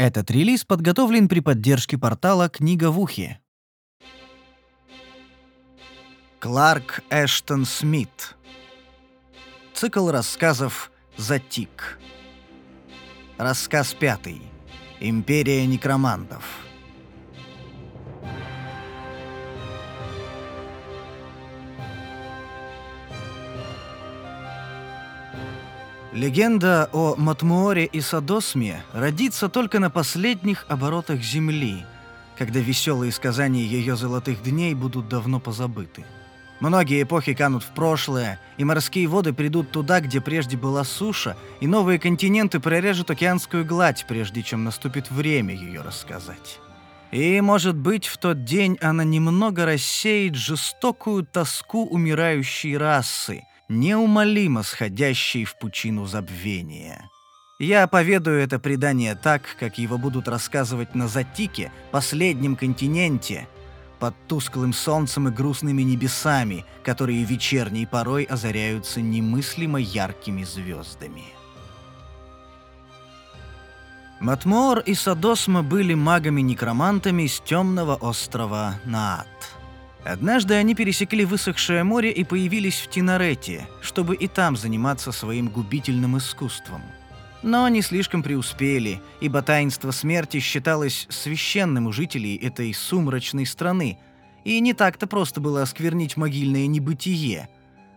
Этот релиз подготовлен при поддержке портала «Книга в ухе». Кларк Эштон Смит. Цикл рассказов «Затик». Рассказ пятый. Империя некромантов. Легенда о Матмуоре и Садосме родится только на последних оборотах Земли, когда веселые сказания ее золотых дней будут давно позабыты. Многие эпохи канут в прошлое, и морские воды придут туда, где прежде была суша, и новые континенты прорежут океанскую гладь, прежде чем наступит время ее рассказать. И, может быть, в тот день она немного рассеет жестокую тоску умирающей расы, неумолимо сходящий в пучину забвения. Я поведаю это предание так, как его будут рассказывать на Затике, последнем континенте, под тусклым солнцем и грустными небесами, которые вечерней порой озаряются немыслимо яркими звездами. Матмор и Садосма были магами-некромантами с темного острова Наат. Однажды они пересекли высохшее море и появились в Тинарете, чтобы и там заниматься своим губительным искусством. Но они слишком преуспели, ибо таинство смерти считалось священным у жителей этой сумрачной страны, и не так-то просто было осквернить могильное небытие,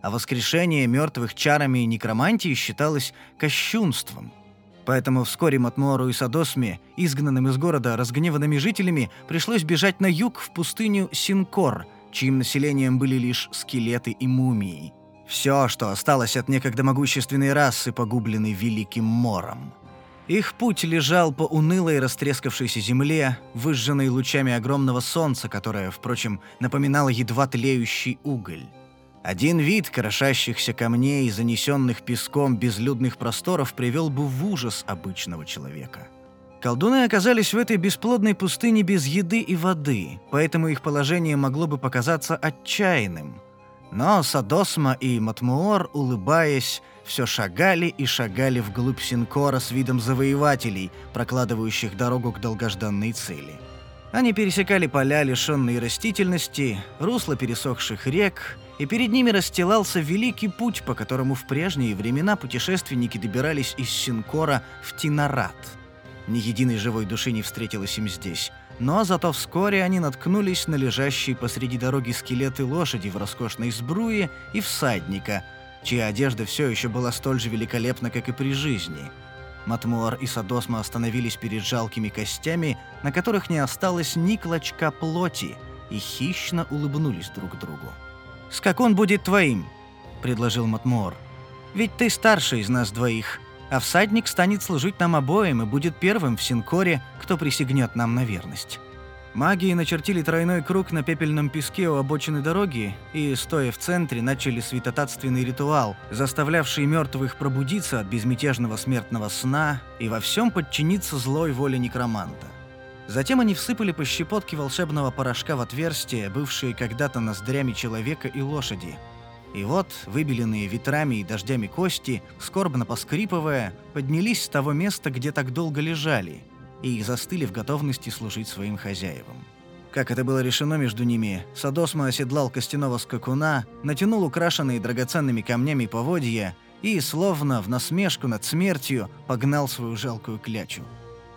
а воскрешение мертвых чарами и некромантии считалось кощунством – Поэтому вскоре Матмору и Садосме, изгнанным из города разгневанными жителями, пришлось бежать на юг в пустыню Синкор, чьим населением были лишь скелеты и мумии. Все, что осталось от некогда могущественной расы, погубленной Великим Мором. Их путь лежал по унылой растрескавшейся земле, выжженной лучами огромного солнца, которое, впрочем, напоминало едва тлеющий уголь. Один вид крошащихся камней, занесенных песком безлюдных просторов, привел бы в ужас обычного человека. Колдуны оказались в этой бесплодной пустыне без еды и воды, поэтому их положение могло бы показаться отчаянным. Но Садосма и Матмуор, улыбаясь, все шагали и шагали вглубь Синкора с видом завоевателей, прокладывающих дорогу к долгожданной цели. Они пересекали поля, лишенные растительности, русла пересохших рек, и перед ними расстилался великий путь, по которому в прежние времена путешественники добирались из Синкора в Тинарат. Ни единой живой души не встретилось им здесь, но зато вскоре они наткнулись на лежащие посреди дороги скелеты лошади в роскошной сбруе и всадника, чья одежда все еще была столь же великолепна, как и при жизни. Матмуар и Садосма остановились перед жалкими костями, на которых не осталось ни клочка плоти, и хищно улыбнулись друг другу. «Скакун будет твоим», — предложил Матмор. «Ведь ты старший из нас двоих, а всадник станет служить нам обоим и будет первым в Синкоре, кто присягнет нам на верность». Маги начертили тройной круг на пепельном песке у обочины дороги и, стоя в центре, начали святотатственный ритуал, заставлявший мертвых пробудиться от безмятежного смертного сна и во всем подчиниться злой воле некроманта. Затем они всыпали по щепотке волшебного порошка в отверстие, бывшие когда-то ноздрями человека и лошади. И вот, выбеленные ветрами и дождями кости, скорбно поскрипывая, поднялись с того места, где так долго лежали, и застыли в готовности служить своим хозяевам. Как это было решено между ними, Садосма оседлал костяного скакуна, натянул украшенные драгоценными камнями поводья и, словно в насмешку над смертью, погнал свою жалкую клячу.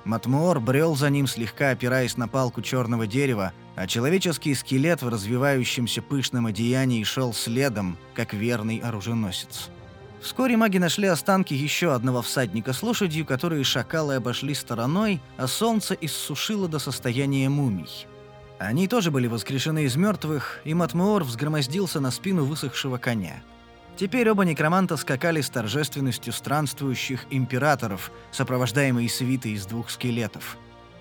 Матмуор брел за ним, слегка опираясь на палку черного дерева, а человеческий скелет в развивающемся пышном одеянии шел следом, как верный оруженосец. Вскоре маги нашли останки еще одного всадника с лошадью, которые шакалы обошли стороной, а солнце иссушило до состояния мумий. Они тоже были воскрешены из мертвых, и Матмуор взгромоздился на спину высохшего коня. Теперь оба некроманта скакали с торжественностью странствующих императоров, сопровождаемые свитой из двух скелетов.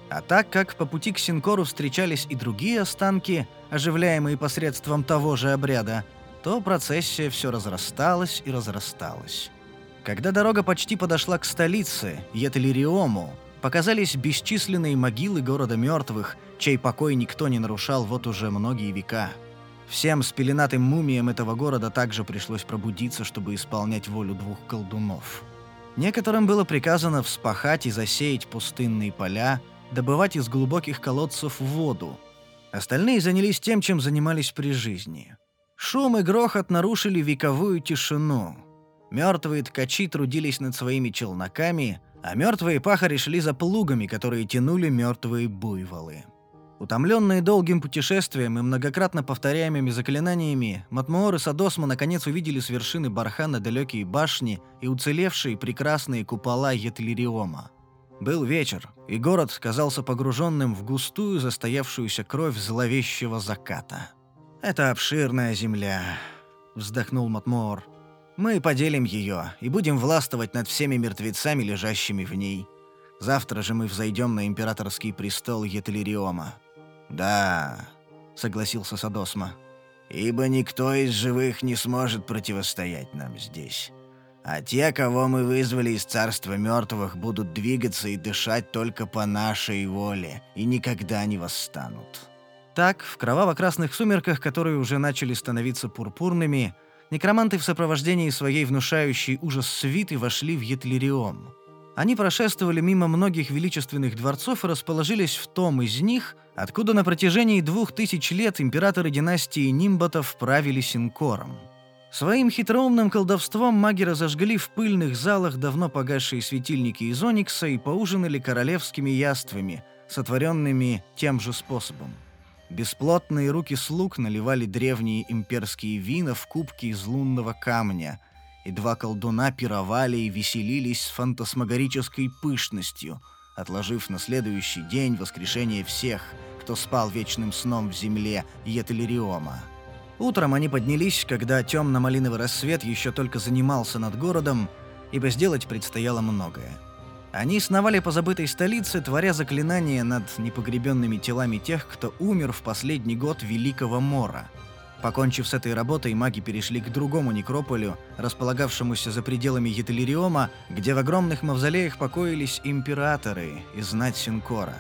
А так как по пути к Синкору встречались и другие останки, оживляемые посредством того же обряда, то процессия все разрасталась и разрасталась. Когда дорога почти подошла к столице, Етелириому, показались бесчисленные могилы города мертвых, чей покой никто не нарушал вот уже многие века. Всем спеленатым мумиям этого города также пришлось пробудиться, чтобы исполнять волю двух колдунов. Некоторым было приказано вспахать и засеять пустынные поля, добывать из глубоких колодцев воду. Остальные занялись тем, чем занимались при жизни. Шум и грохот нарушили вековую тишину. Мертвые ткачи трудились над своими челноками, а мертвые пахари шли за плугами, которые тянули мертвые буйволы. Утомленные долгим путешествием и многократно повторяемыми заклинаниями, Матмуор и Садосма наконец увидели с вершины бархана далекие башни и уцелевшие прекрасные купола Етлириома. Был вечер, и город казался погруженным в густую застоявшуюся кровь зловещего заката. «Это обширная земля», — вздохнул Матмуор. «Мы поделим ее и будем властвовать над всеми мертвецами, лежащими в ней. Завтра же мы взойдем на императорский престол Етлириома». «Да», — согласился Садосма, — «ибо никто из живых не сможет противостоять нам здесь. А те, кого мы вызвали из царства мертвых, будут двигаться и дышать только по нашей воле и никогда не восстанут». Так, в кроваво-красных сумерках, которые уже начали становиться пурпурными, некроманты в сопровождении своей внушающей ужас свиты вошли в Етлерион. Они прошествовали мимо многих величественных дворцов и расположились в том из них, откуда на протяжении двух тысяч лет императоры династии Нимботов правили Синкором. Своим хитроумным колдовством маги разожгли в пыльных залах давно погасшие светильники из оникса и поужинали королевскими яствами, сотворенными тем же способом. Бесплотные руки слуг наливали древние имперские вина в кубки из лунного камня – и два колдуна пировали и веселились с фантасмагорической пышностью, отложив на следующий день воскрешение всех, кто спал вечным сном в земле Етелериома. Утром они поднялись, когда темно-малиновый рассвет еще только занимался над городом, ибо сделать предстояло многое. Они сновали по забытой столице, творя заклинания над непогребенными телами тех, кто умер в последний год Великого Мора — Покончив с этой работой, маги перешли к другому некрополю, располагавшемуся за пределами Етелериома, где в огромных мавзолеях покоились императоры и знать Синкора.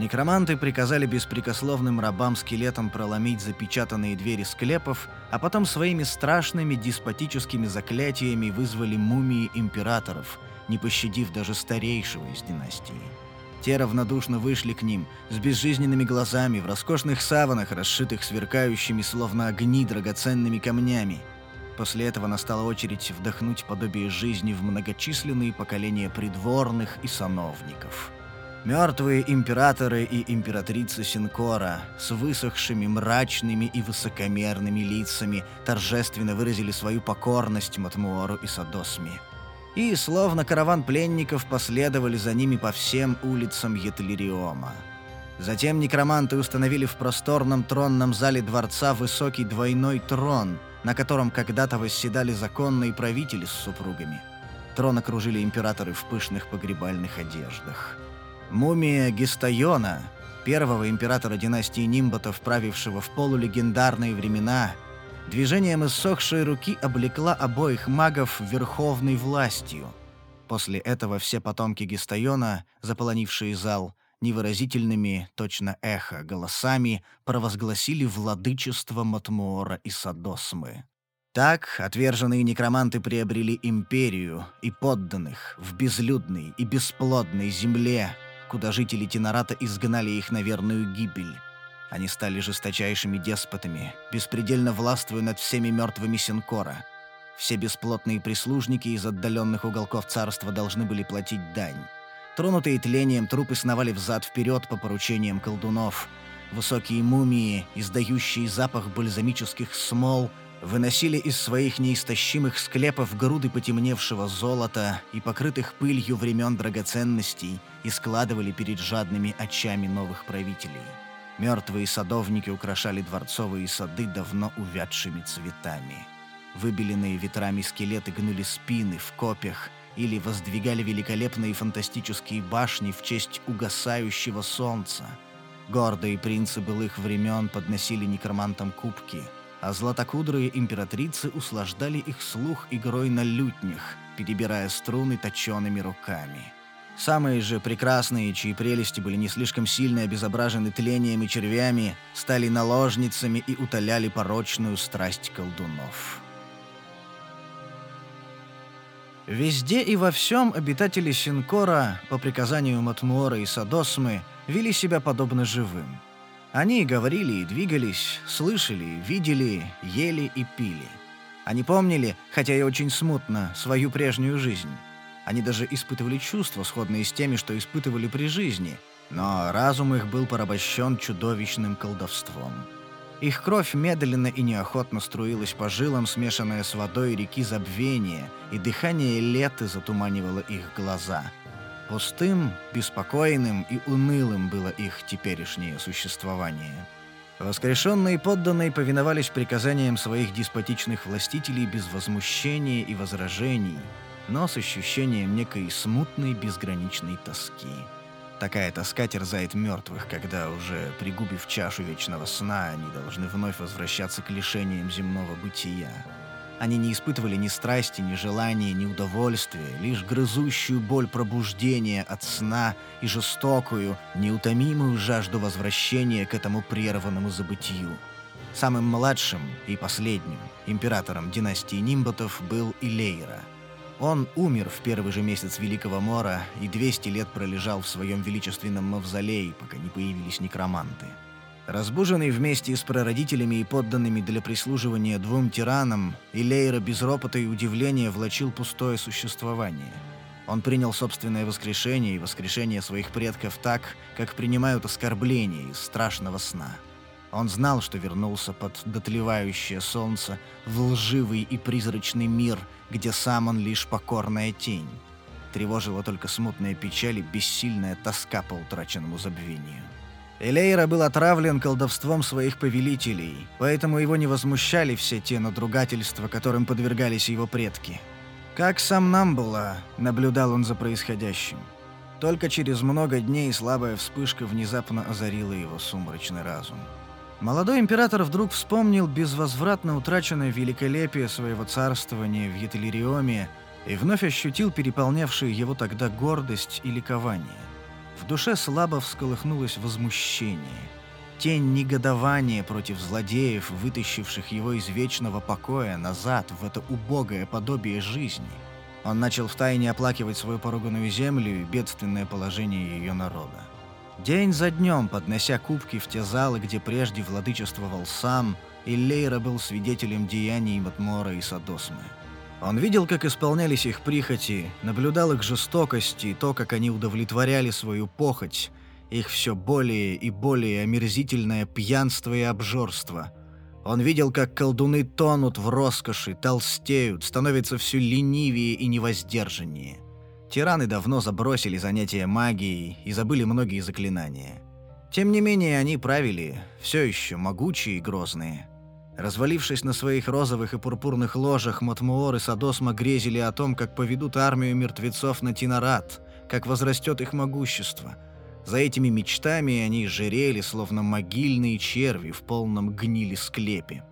Некроманты приказали беспрекословным рабам-скелетам проломить запечатанные двери склепов, а потом своими страшными деспотическими заклятиями вызвали мумии императоров, не пощадив даже старейшего из династии. Те равнодушно вышли к ним, с безжизненными глазами, в роскошных саванах, расшитых сверкающими, словно огни, драгоценными камнями. После этого настала очередь вдохнуть подобие жизни в многочисленные поколения придворных и сановников. Мертвые императоры и императрицы Синкора с высохшими, мрачными и высокомерными лицами торжественно выразили свою покорность Матмуору и Садосми и, словно караван пленников, последовали за ними по всем улицам Етлериома. Затем некроманты установили в просторном тронном зале дворца высокий двойной трон, на котором когда-то восседали законные правители с супругами. Трон окружили императоры в пышных погребальных одеждах. Мумия Гистайона, первого императора династии Нимботов, правившего в полулегендарные времена – Движением иссохшей руки облекла обоих магов верховной властью. После этого все потомки Гистайона, заполонившие зал, невыразительными, точно эхо, голосами провозгласили владычество Матмуора и Садосмы. Так отверженные некроманты приобрели империю и подданных в безлюдной и бесплодной земле, куда жители Тенората изгнали их на верную гибель. Они стали жесточайшими деспотами, беспредельно властвуя над всеми мертвыми Синкора. Все бесплотные прислужники из отдаленных уголков царства должны были платить дань. Тронутые тлением трупы сновали взад-вперед по поручениям колдунов. Высокие мумии, издающие запах бальзамических смол, выносили из своих неистощимых склепов груды потемневшего золота и покрытых пылью времен драгоценностей и складывали перед жадными очами новых правителей. Мертвые садовники украшали дворцовые сады давно увядшими цветами. Выбеленные ветрами скелеты гнули спины в копьях или воздвигали великолепные фантастические башни в честь угасающего солнца. Гордые принцы былых времен подносили некромантам кубки, а златокудрые императрицы услаждали их слух игрой на лютнях, перебирая струны точеными руками. Самые же прекрасные, чьи прелести были не слишком сильно обезображены тлением и червями, стали наложницами и утоляли порочную страсть колдунов. Везде и во всем обитатели Синкора, по приказанию Матмуора и Садосмы, вели себя подобно живым. Они говорили и двигались, слышали, видели, ели и пили. Они помнили, хотя и очень смутно, свою прежнюю жизнь. Они даже испытывали чувства, сходные с теми, что испытывали при жизни, но разум их был порабощен чудовищным колдовством. Их кровь медленно и неохотно струилась по жилам, смешанная с водой реки забвения, и дыхание леты затуманивало их глаза. Пустым, беспокойным и унылым было их теперешнее существование. Воскрешенные подданные повиновались приказаниям своих деспотичных властителей без возмущения и возражений, но с ощущением некой смутной безграничной тоски. Такая тоска терзает мертвых, когда, уже пригубив чашу вечного сна, они должны вновь возвращаться к лишениям земного бытия. Они не испытывали ни страсти, ни желания, ни удовольствия, лишь грызущую боль пробуждения от сна и жестокую, неутомимую жажду возвращения к этому прерванному забытию. Самым младшим и последним императором династии Нимботов был Илейра – он умер в первый же месяц Великого Мора и 200 лет пролежал в своем величественном мавзолее, пока не появились некроманты. Разбуженный вместе с прародителями и подданными для прислуживания двум тиранам, Илейра без ропота и удивления влачил пустое существование. Он принял собственное воскрешение и воскрешение своих предков так, как принимают оскорбления из страшного сна. Он знал, что вернулся под дотлевающее солнце в лживый и призрачный мир, где сам он лишь покорная тень. Тревожила только смутная печаль и бессильная тоска по утраченному забвению. Элейра был отравлен колдовством своих повелителей, поэтому его не возмущали все те надругательства, которым подвергались его предки. Как сам Намбула, наблюдал он за происходящим. Только через много дней слабая вспышка внезапно озарила его сумрачный разум. Молодой император вдруг вспомнил безвозвратно утраченное великолепие своего царствования в Етелериоме и вновь ощутил переполнявшие его тогда гордость и ликование. Душе слабо всколыхнулось возмущение. Тень негодования против злодеев, вытащивших его из вечного покоя назад в это убогое подобие жизни. Он начал втайне оплакивать свою поруганную землю и бедственное положение ее народа. День за днем, поднося кубки в те залы, где прежде владычествовал сам, Иллейра был свидетелем деяний Матмора и Садосмы. Он видел, как исполнялись их прихоти, наблюдал их жестокость и то, как они удовлетворяли свою похоть, их все более и более омерзительное пьянство и обжорство. Он видел, как колдуны тонут в роскоши, толстеют, становятся все ленивее и невоздержаннее. Тираны давно забросили занятия магией и забыли многие заклинания. Тем не менее, они правили, все еще могучие и грозные. Развалившись на своих розовых и пурпурных ложах, Матмуор и Садосма грезили о том, как поведут армию мертвецов на Тинарат, как возрастет их могущество. За этими мечтами они жирели, словно могильные черви в полном гнили склепе.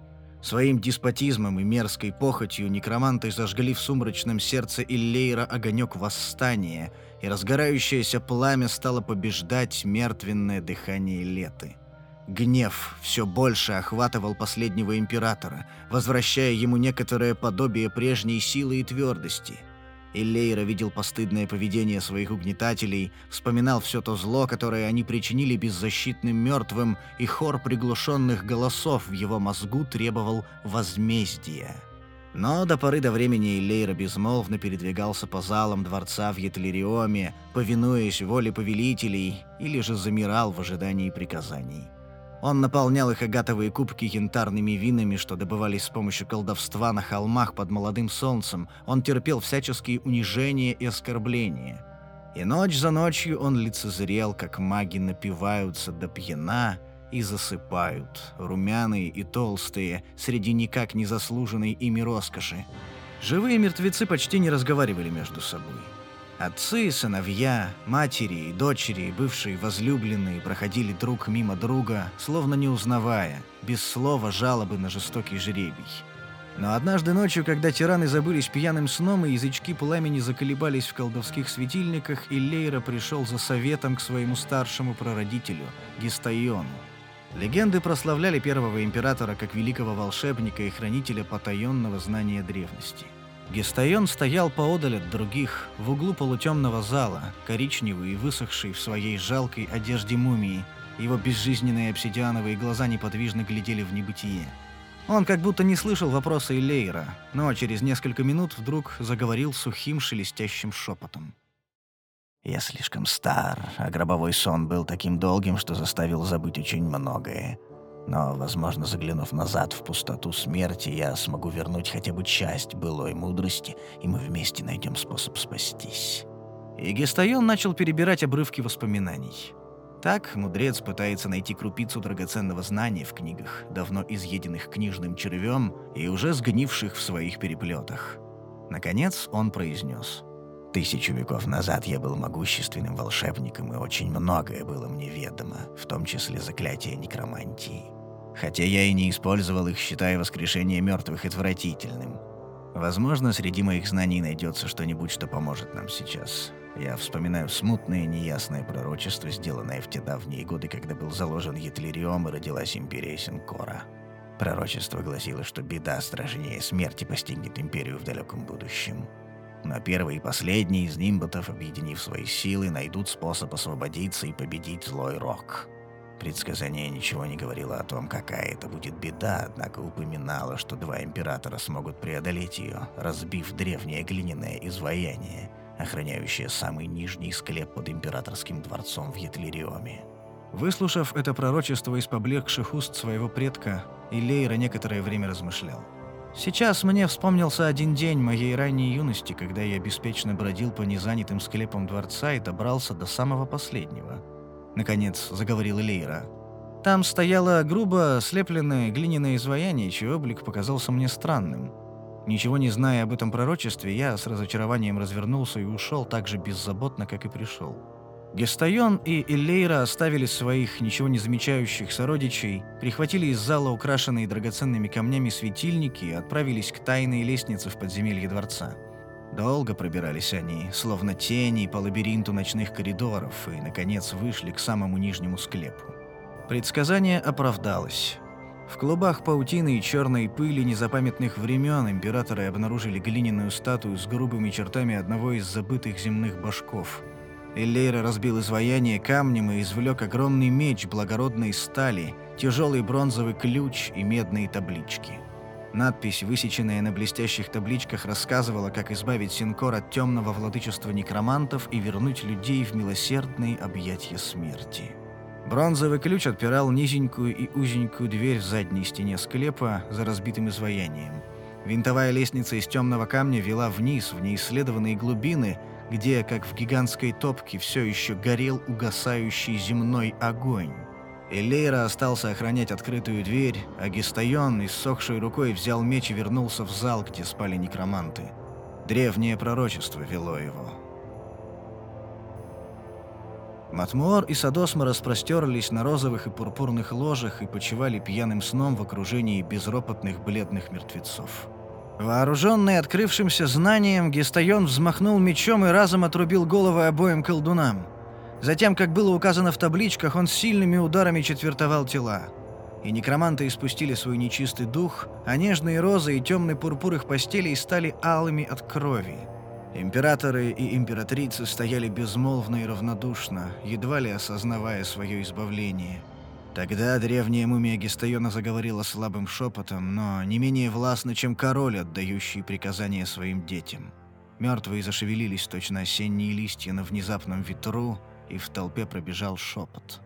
Своим деспотизмом и мерзкой похотью некроманты зажгли в сумрачном сердце Иллейра огонек восстания, и разгорающееся пламя стало побеждать мертвенное дыхание Леты. Гнев все больше охватывал последнего императора, возвращая ему некоторое подобие прежней силы и твердости – Иллейра видел постыдное поведение своих угнетателей, вспоминал все то зло, которое они причинили беззащитным мертвым, и хор приглушенных голосов в его мозгу требовал возмездия. Но до поры до времени Иллейра безмолвно передвигался по залам дворца в Етлериоме, повинуясь воле повелителей, или же замирал в ожидании приказаний. Он наполнял их агатовые кубки янтарными винами, что добывались с помощью колдовства на холмах под молодым солнцем. Он терпел всяческие унижения и оскорбления. И ночь за ночью он лицезрел, как маги напиваются до пьяна и засыпают, румяные и толстые, среди никак не заслуженной ими роскоши. Живые мертвецы почти не разговаривали между собой. Отцы, сыновья, матери и дочери, бывшие возлюбленные, проходили друг мимо друга, словно не узнавая, без слова жалобы на жестокий жребий. Но однажды ночью, когда тираны забылись пьяным сном и язычки пламени заколебались в колдовских светильниках, Иллейра пришел за советом к своему старшему прародителю, Гистаиону. Легенды прославляли первого императора как великого волшебника и хранителя потаенного знания древности. Гестайон стоял поодаль от других, в углу полутемного зала, коричневый и высохший в своей жалкой одежде мумии. Его безжизненные обсидиановые глаза неподвижно глядели в небытие. Он как будто не слышал вопроса Илейра, но через несколько минут вдруг заговорил сухим шелестящим шепотом. «Я слишком стар, а гробовой сон был таким долгим, что заставил забыть очень многое. Но, возможно, заглянув назад в пустоту смерти, я смогу вернуть хотя бы часть былой мудрости, и мы вместе найдем способ спастись. И Гестайон начал перебирать обрывки воспоминаний. Так мудрец пытается найти крупицу драгоценного знания в книгах, давно изъеденных книжным червем и уже сгнивших в своих переплетах. Наконец он произнес. Тысячу веков назад я был могущественным волшебником, и очень многое было мне ведомо, в том числе заклятие некромантии хотя я и не использовал их, считая воскрешение мертвых отвратительным. Возможно, среди моих знаний найдется что-нибудь, что поможет нам сейчас. Я вспоминаю смутное неясное пророчество, сделанное в те давние годы, когда был заложен Етлериом и родилась империя Синкора. Пророчество гласило, что беда страшнее смерти постигнет империю в далеком будущем. Но первый и последний из нимботов, объединив свои силы, найдут способ освободиться и победить злой рок. Предсказание ничего не говорило о том, какая это будет беда, однако упоминало, что два императора смогут преодолеть ее, разбив древнее глиняное изваяние, охраняющее самый нижний склеп под императорским дворцом в Етлириоме. Выслушав это пророчество из поблекших уст своего предка, Илейра некоторое время размышлял. Сейчас мне вспомнился один день моей ранней юности, когда я беспечно бродил по незанятым склепам дворца и добрался до самого последнего — наконец заговорила Лейра. Там стояло грубо слепленное глиняное изваяние, чей облик показался мне странным. Ничего не зная об этом пророчестве, я с разочарованием развернулся и ушел так же беззаботно, как и пришел. Гестайон и Элейра оставили своих ничего не замечающих сородичей, прихватили из зала украшенные драгоценными камнями светильники и отправились к тайной лестнице в подземелье дворца. Долго пробирались они, словно тени по лабиринту ночных коридоров, и, наконец, вышли к самому нижнему склепу. Предсказание оправдалось. В клубах паутины и черной пыли незапамятных времен императоры обнаружили глиняную статую с грубыми чертами одного из забытых земных башков. Эллейра разбил изваяние камнем и извлек огромный меч благородной стали, тяжелый бронзовый ключ и медные таблички – Надпись, высеченная на блестящих табличках, рассказывала, как избавить Синкор от темного владычества некромантов и вернуть людей в милосердные объятия смерти. Бронзовый ключ отпирал низенькую и узенькую дверь в задней стене склепа за разбитым изваянием. Винтовая лестница из темного камня вела вниз, в неисследованные глубины, где, как в гигантской топке, все еще горел угасающий земной огонь. Элейра остался охранять открытую дверь, а Гистайон, иссохшей рукой, взял меч и вернулся в зал, где спали некроманты. Древнее пророчество вело его. Матмуор и Садосма распростерлись на розовых и пурпурных ложах и почивали пьяным сном в окружении безропотных бледных мертвецов. Вооруженный открывшимся знанием, Гестайон взмахнул мечом и разом отрубил головы обоим колдунам – Затем, как было указано в табличках, он сильными ударами четвертовал тела. И некроманты испустили свой нечистый дух, а нежные розы и темный пурпур их постелей стали алыми от крови. Императоры и императрицы стояли безмолвно и равнодушно, едва ли осознавая свое избавление. Тогда древняя мумия Гестайона заговорила слабым шепотом, но не менее властно, чем король, отдающий приказания своим детям. Мертвые зашевелились точно осенние листья на внезапном ветру, и в толпе пробежал шепот.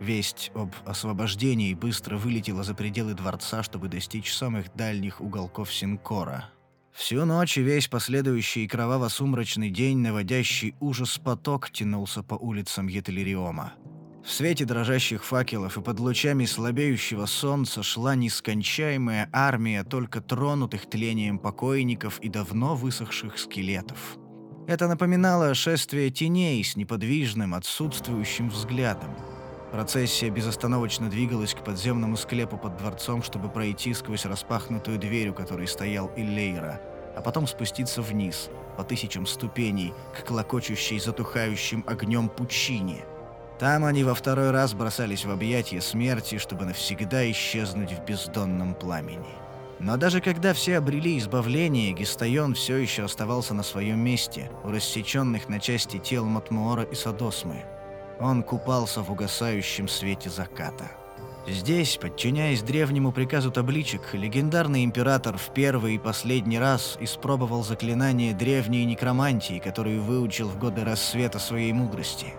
Весть об освобождении быстро вылетела за пределы дворца, чтобы достичь самых дальних уголков Синкора. Всю ночь и весь последующий кроваво-сумрачный день, наводящий ужас поток, тянулся по улицам Етелериома. В свете дрожащих факелов и под лучами слабеющего солнца шла нескончаемая армия только тронутых тлением покойников и давно высохших скелетов. Это напоминало шествие теней с неподвижным, отсутствующим взглядом. Процессия безостановочно двигалась к подземному склепу под дворцом, чтобы пройти сквозь распахнутую дверь, у которой стоял Иллейра, а потом спуститься вниз, по тысячам ступеней, к клокочущей затухающим огнем пучине. Там они во второй раз бросались в объятия смерти, чтобы навсегда исчезнуть в бездонном пламени. Но даже когда все обрели избавление, Гистайон все еще оставался на своем месте, у рассеченных на части тел Матмуора и Садосмы. Он купался в угасающем свете заката. Здесь, подчиняясь древнему приказу табличек, легендарный император в первый и последний раз испробовал заклинание древней некромантии, которую выучил в годы рассвета своей мудрости.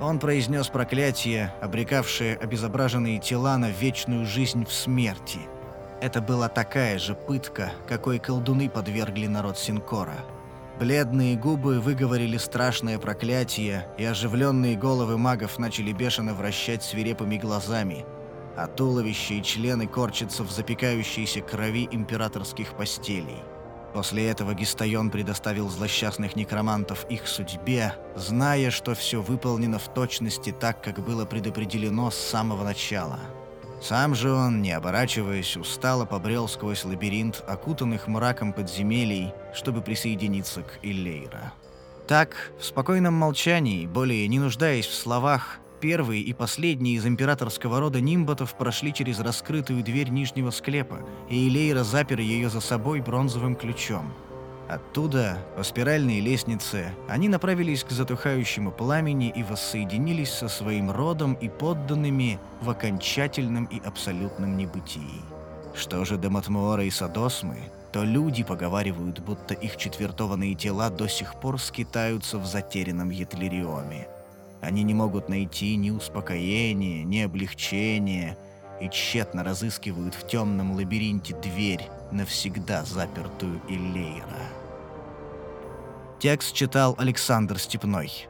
Он произнес проклятие, обрекавшее обезображенные тела на вечную жизнь в смерти. Это была такая же пытка, какой колдуны подвергли народ Синкора. Бледные губы выговорили страшное проклятие, и оживленные головы магов начали бешено вращать свирепыми глазами – а туловище и члены корчатся в запекающейся крови императорских постелей. После этого Гистайон предоставил злосчастных некромантов их судьбе, зная, что все выполнено в точности так, как было предопределено с самого начала. Сам же он, не оборачиваясь, устало побрел сквозь лабиринт, окутанных мраком подземелий, чтобы присоединиться к Иллейра. Так, в спокойном молчании, более не нуждаясь в словах, Первый и последний из императорского рода нимботов прошли через раскрытую дверь нижнего склепа, и Илейра запер ее за собой бронзовым ключом. Оттуда, по спиральной лестнице, они направились к затухающему пламени и воссоединились со своим родом и подданными в окончательном и абсолютном небытии. Что же до Матмуора и Садосмы, то люди поговаривают, будто их четвертованные тела до сих пор скитаются в затерянном Етлериоме. Они не могут найти ни успокоения, ни облегчения и тщетно разыскивают в темном лабиринте дверь, навсегда запертую Иллейра. Текст читал Александр Степной.